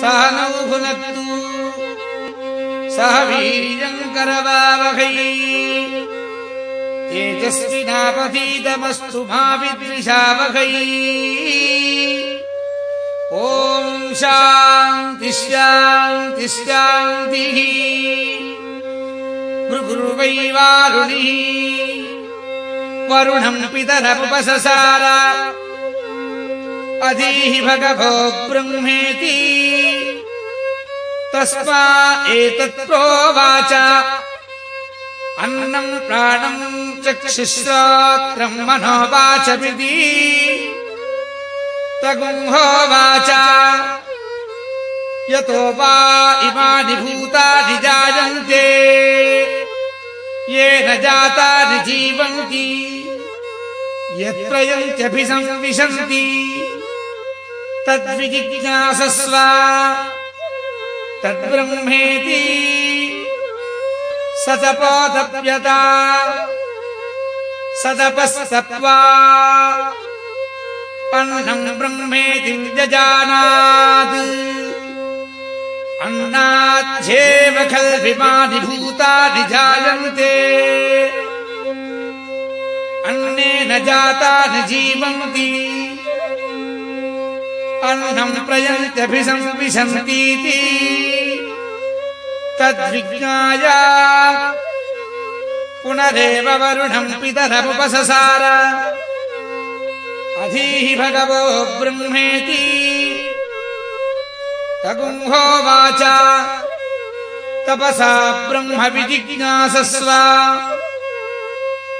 सह नौ भुनक्तु सह विद्विषावहै ॐ शान्तिश्शान्तिश्शान्तिः भृगुर्वैवारुणिः वरुणम् पितरमुपससार अधीः भगवो ब्रह्मेति। तस्मा एतत्प्रोवाच अन्नम् प्राणम् चक्षुश्रोत्रम् मनोवाचमिति तगुंहोवाच यतो वा इमानि भूतानि जायन्ते। येन जातानि जीवन्ति। यत्रयन्त्यभिसंविशन्ति तद्विजिज्ञासस्व। तद्ब्रह्मेति सतपोतप्यता सदपस्तप्त्वा अन्नम् ब्रह्मेति व्यजानात्। अन्नाध्येव खल्विमानि भूतानि जायन्ते। अन्नेन जातानि जीवन्ति अन्नम् प्रयन्त्यभिसंविशन्तीति। तद्विज्ञाय पुनरेव वरुणम् पितरमुपससार। अधीः भगवो ब्रह्मेति। तगुंहोवाच तपसा ब्रह्म विजिज्ञासस्व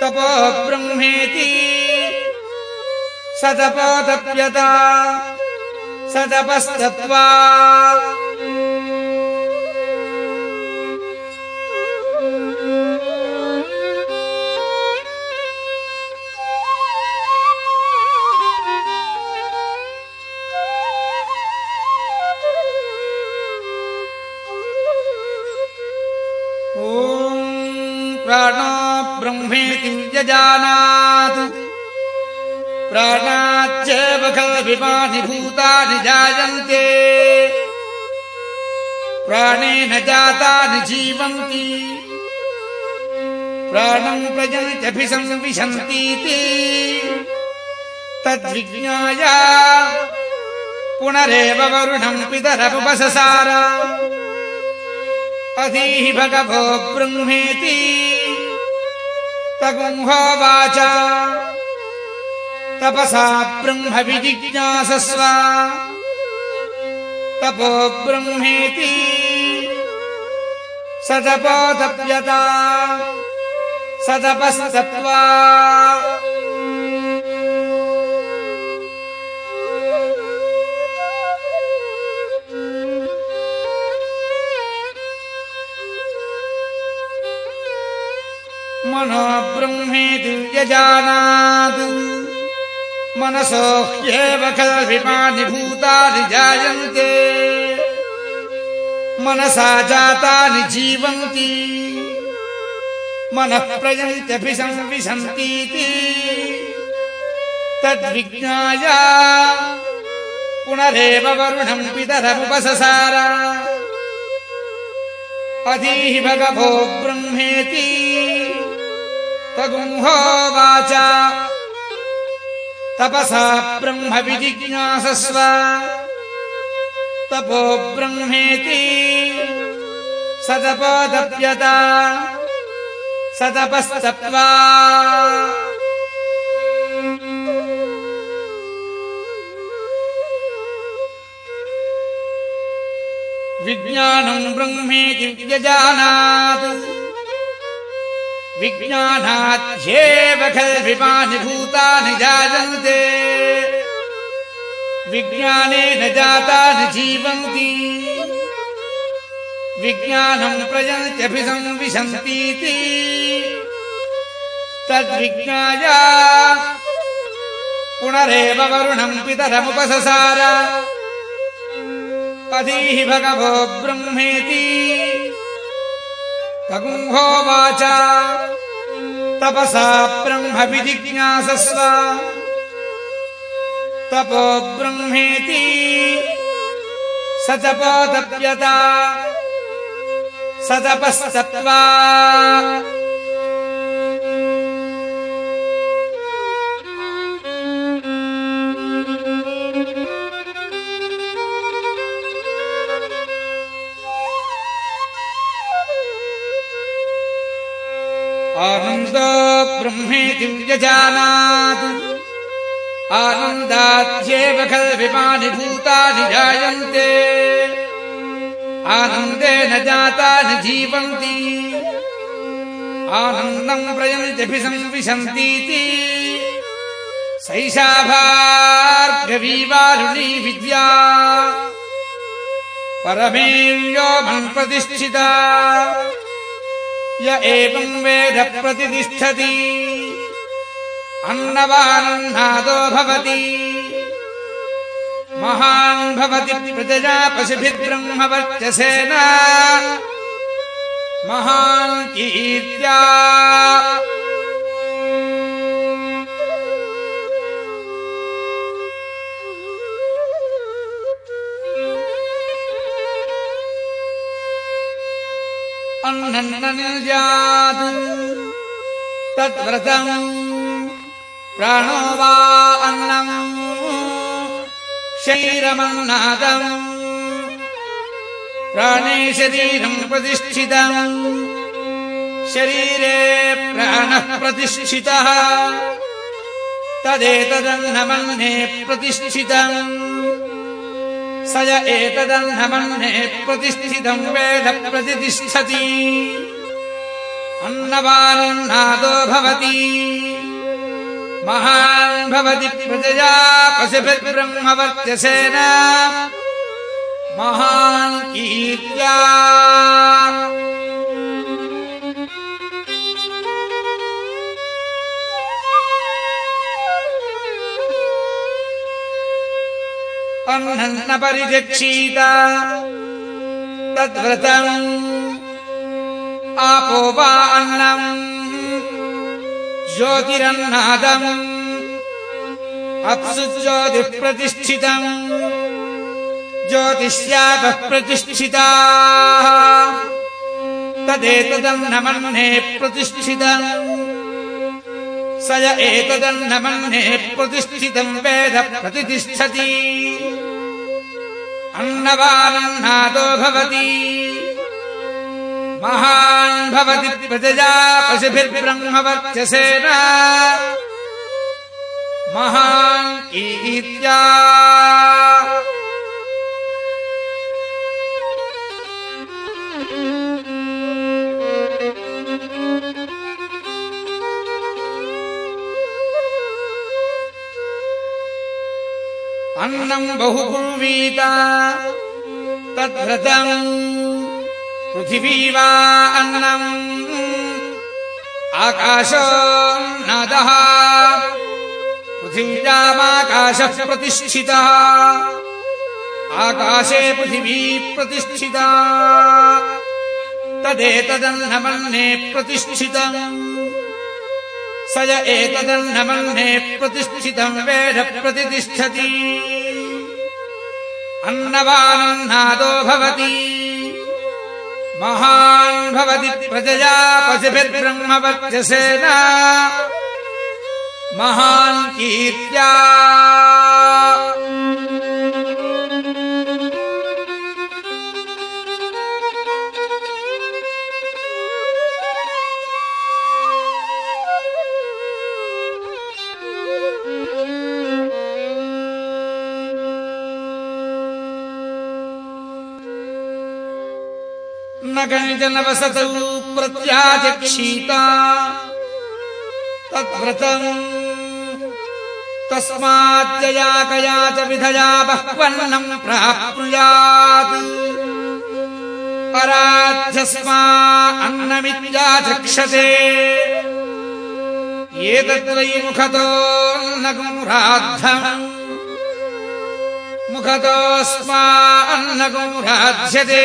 तपो ब्रह्मेति सतपस्तत्त्वा ॐ प्राणो ब्रह्मेति व्यजानात् प्राणाच्चैव भूतानि जायन्ते। प्राणेन जातानि जीवन्ति। प्राणम् प्रजन्त्यभिसंविशन्तीति। तद्विज्ञाय पुनरेव वरुणम् पितरमुपससार। अधीः भगवो ब्रह्मेति। तगुंहोवाच तपसा ब्रह्म विजिज्ञासस्व तपो ब्रह्मेति सतपोतप्यता सतपस्तत्त्वा मनो ब्रह्मेति व्यजानात् मनसो ह्येव खल्विमानि भूतानि जायन्ते। मनसा जातानि जीवन्ति। मनः प्रयन्त्यभिसंविशन्तीति तद्विज्ञाय पुनरेव वरुणम् पितरमुपससार। अधीः भगवो ब्रह्मेति। तगुंहोवाच तपसा ब्रह्म विजिज्ञासस्व तपो ब्रह्मेति। सतपोदप्यता सतपस्तप्त्वा। विज्ञानम् ब्रह्मेति व्यजानात् विज्ञानाध्येव खल्विमानि भूतानि जायन्ते। विज्ञानेन जातानि जीवन्ति। विज्ञानम् प्रयन्त्यभिसंविशन्तीति। तद्विज्ञाय पुनरेव वरुणम् पितरमुपससार। अधीः भगवो ब्रह्मेति तगुंहोवाच। तपसा ब्रह्म विजिज्ञासस्व तपो ब्रह्मेति। स तपोतप्यता स तपस्तप्त्वा खल्विमानि भूतानि जायन्ते। आनन्देन जातानि जीवन्ति। आनन्दम् प्रयन्त्यभि संविशन्तीति सैषाभार्गवीवारुणी विद्या परमेव्योमम् प्रतिष्ठिता। य एवम् वेद प्रतिष्ठति अन्नवानन्नादो भवति। महान् भवति प्रजया पशुभिर्ब्रह्मवर्चसेन महान् कीर्त्या। अन्नन्नजात् तद्व्रतम् प्राणो वा अन्नम् शरीरमन्नादम् प्राणे शरीरम् प्रतिष्ठितम् शरीरे प्राणः प्रतिष्ठितः तदेतदन्नमन्ये प्रतिष्ठितम् स य एतदन्नमन्ये प्रतिष्ठितम् वेद प्रतिष्ठति। अन्नवानन्नादो भवति महान् भवति प्रजया पशुभिर्ब्रह्मवर्त्यसेन। महान् कीर्त्या। अह्नन्न परिरक्षीत तद्व्रतम् आपो वा अन्नम् ज्योतिरन्नादम्। अप्सु ज्योतिः प्रतिष्ठितम् ज्योतिष्यापः प्रतिष्ठिताः तदेतदन्नमन्ये प्रतिष्ठितम्। स य एतदन्नमन्ये प्रतिष्ठितम् वेद प्रतिष्ठति। अन्नवानन्नादो भवति महान् भवति प्रजया पशुभिर्ब्रह्मवर्चसेन महान् कीर्त्या। अन्नम् बहु कुर्वीत तद्व्रतम् नादः। पृथिव्यामाकाशः प्रतिष्ठितः आकाशे पृथिवी प्रतिष्ठिता। तदेतदन्नमन्ये प्रतिष्ठितम्। स य एतदन्नमन्ये प्रतिष्ठितम् वेद प्रतिष्ठति। अन्नवानन्नादो भवति महान् भवति प्रजया पशुभिर्ब्रह्मवर्चसेन। महान् कीर्त्या न वसतौ प्रत्याचक्षीता तद्व्रतम् तस्माच्चया कया च विधया बह्वन्नम् प्राप्नुयात् पराध्यस्मा अन्नमित्याचक्षते एतद्वै मुखतोऽन्नगुराद्धम् मुखतोऽस्मा अन्नगुराध्यते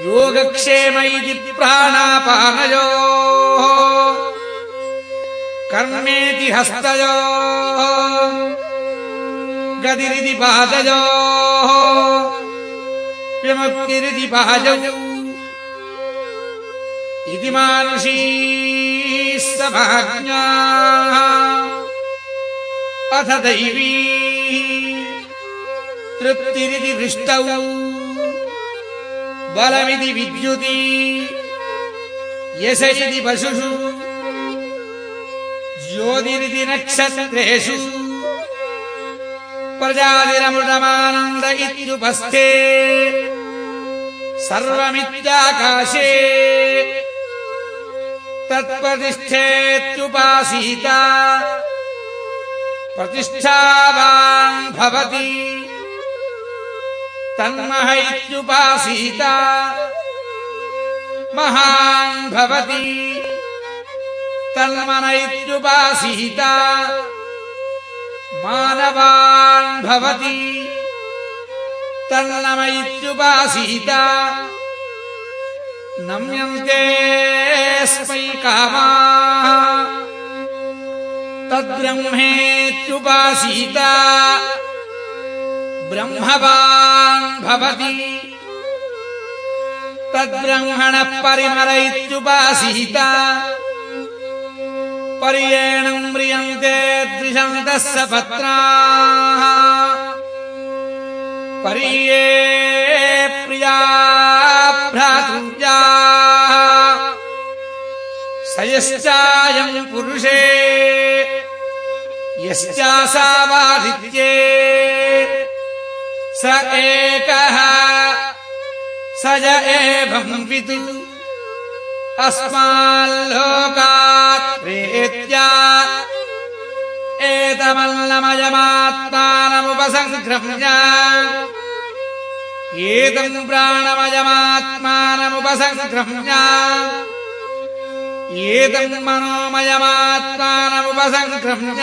योगक्षेम इति प्राणापानयोः। कर्मेति हस्तयो। गतिरिति पादयोः। विमुक्तिरिति पादौ इति मानुषी समाज्ञा अथ दैवी। तृप्तिरिति वृष्टौ बलमिति विद्युति। यश इति पशुषु। ज्योतिरिति नक्षत्रेषु। प्रजातिरमृतमानन्द इत्युपस्थे। सर्वमित्याकाशे। तत्प्रतिष्ठेत्युपासीता। प्रतिष्ठावान् भवति तन्मह इत्युपासीता महान् भवति। तन्मन इत्युपासीता मानवान् भवति। तन्नम इत्युपासीता नम्यन्तेऽस्मै कामाः। तद्ब्रह्मेत्युपासीता। ब्रह्मवान् भवति। तद्ब्रह्मणः परिमर इत्युपासीता पर्येणम् म्रियन्ते द्विषन्तः सपत्नाः पर्ये प्रिया भ्रातृव्याः स यश्चायम् पुरुषे यश्चासावादित्ये स एकः। स य एवम् विदु। अस्माल्लोकात् प्रेत्या। एतमल्लमयमात्मानमुपसङ्क्रम्य एतम् मनोमयमात्मानमुपसङ्क्रम्य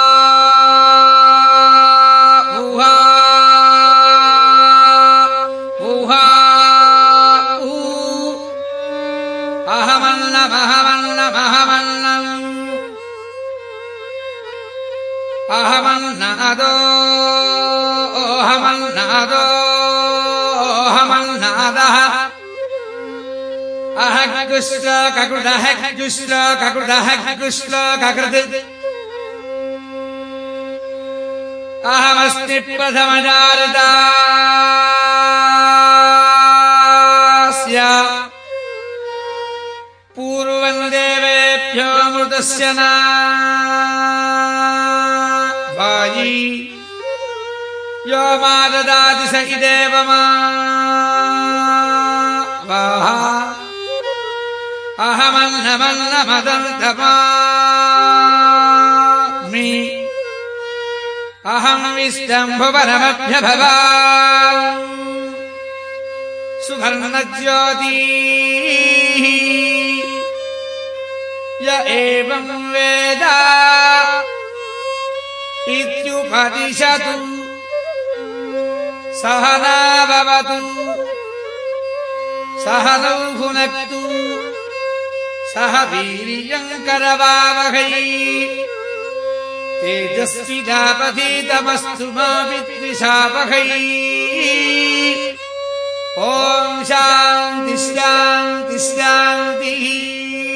ओहमन्नादो ओहमन्नादः अहकृश्लोककृदः कृश्लोककृदः कृश्लोककृत् अहमस्ति प्रथमजारितास्य पूर्वम् देवेभ्योऽमृतस्य न यो मा ददाति स इदेव मा। वाः अहमन्नमन्नमदन्तमामि अहम् विष्टम्भुवनमभ्यभवा। सुवर्णज्योतिः। य एवम् वेद। इत्युपदिशतु सह न भवतु सह नौ भुनक्तु सह वीर्यम् करवावहै। तेजस्विनापधीतमस्तु मा विद्विषावहै। ॐ शान्ति शान्ति शान्तिः